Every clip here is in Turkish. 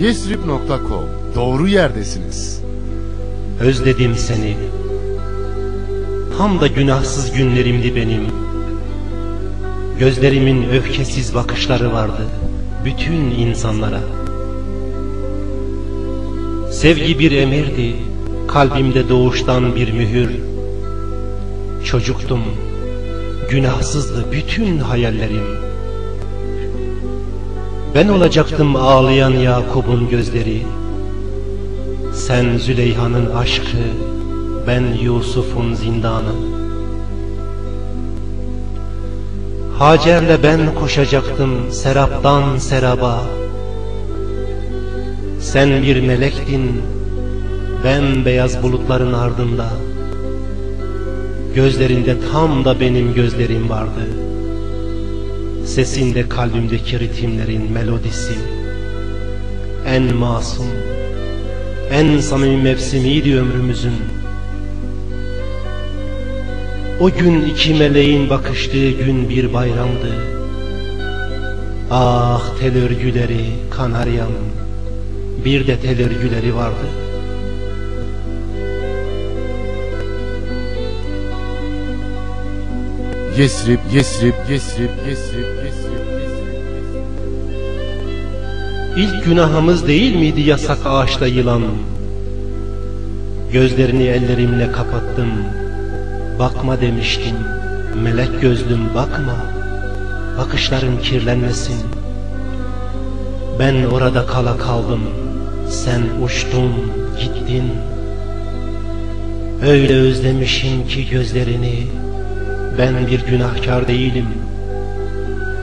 Yesrib.com Doğru yerdesiniz. Özledim seni. Tam da günahsız günlerimdi benim. Gözlerimin öfkesiz bakışları vardı bütün insanlara. Sevgi bir emirdi, kalbimde doğuştan bir mühür. Çocuktum, günahsızdı bütün hayallerim. Ben olacaktım ağlayan Yakup'un gözleri. Sen Züleyha'nın aşkı, ben Yusuf'un zindanı. Hacer'le ben koşacaktım seraptan seraba. Sen bir melektin, ben beyaz bulutların ardında. Gözlerinde tam da benim gözlerim vardı. Sesinde kalbimdeki ritimlerin melodisi. En masum, en samimi mevsimiydi ömrümüzün. O gün iki meleğin bakıştığı gün bir bayramdı. Ah tel örgüleri, kanaryam, bir de tel örgüleri vardı. Yesrib, Yesrib, Yesrib, Yesrib, Yesrib. İlk günahımız değil miydi yasak ağaçta yılan? Gözlerini ellerimle kapattım. Bakma demiştim. Melek gözlüm bakma. Bakışların kirlenmesin. Ben orada kala kaldım. Sen uçtun, gittin. Öyle özlemişim ki gözlerini. Ben bir günahkar değilim.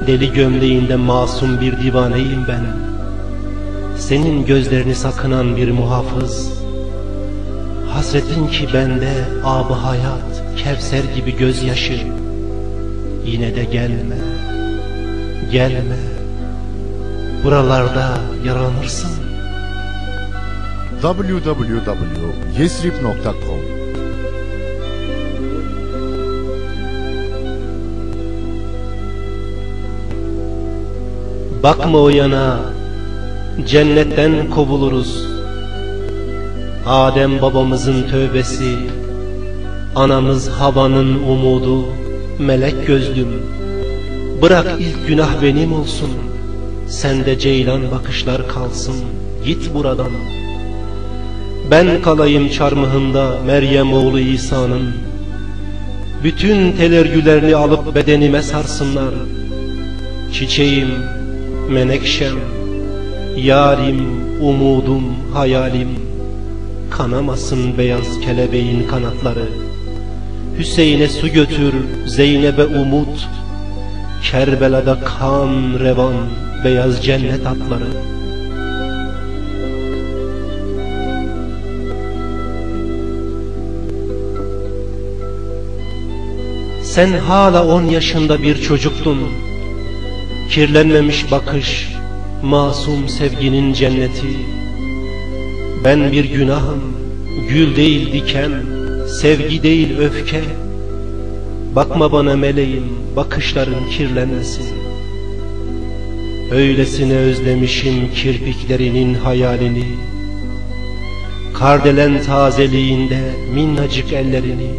Deli gömleğinde masum bir divaneyim ben. Senin gözlerini sakınan bir muhafız. Hasretin ki bende abı hayat, kevser gibi gözyaşı. Yine de gelme, gelme. Buralarda yaranırsın. www.yesrib.com Bakma o yana, cennetten kovuluruz. Adem babamızın tövbesi, anamız Hava'nın umudu, melek gözlüm. Bırak ilk günah benim olsun, sende ceylan bakışlar kalsın, git buradan. Ben kalayım çarmıhında Meryem oğlu İsa'nın. Bütün tel örgülerini alıp bedenime sarsınlar. Çiçeğim, menekşem, yarim, umudum, hayalim. Kanamasın beyaz kelebeğin kanatları. Hüseyin'e su götür, Zeynep'e umut. Kerbela'da kan revan, beyaz cennet atları. Sen hala on yaşında bir çocuktun. Kirlenmemiş bakış, masum sevginin cenneti. Ben bir günahım, gül değil diken, sevgi değil öfke. Bakma bana meleğim, bakışların kirlenmesin. Öylesine özlemişim kirpiklerinin hayalini. Kardelen tazeliğinde minnacık ellerini.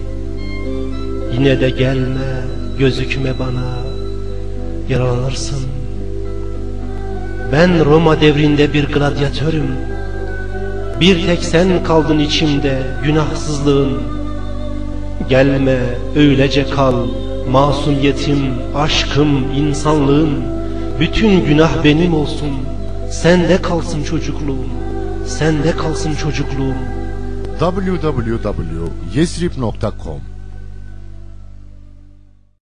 Yine de gelme, gözükme bana, yaralanırsın. Ben Roma devrinde bir gladyatörüm. Bir tek sen kaldın içimde, günahsızlığın. Gelme, öylece kal, masumiyetim, aşkım, insanlığın. Bütün günah benim olsun, sende kalsın çocukluğum, sende kalsın çocukluğum. www.yesrib.com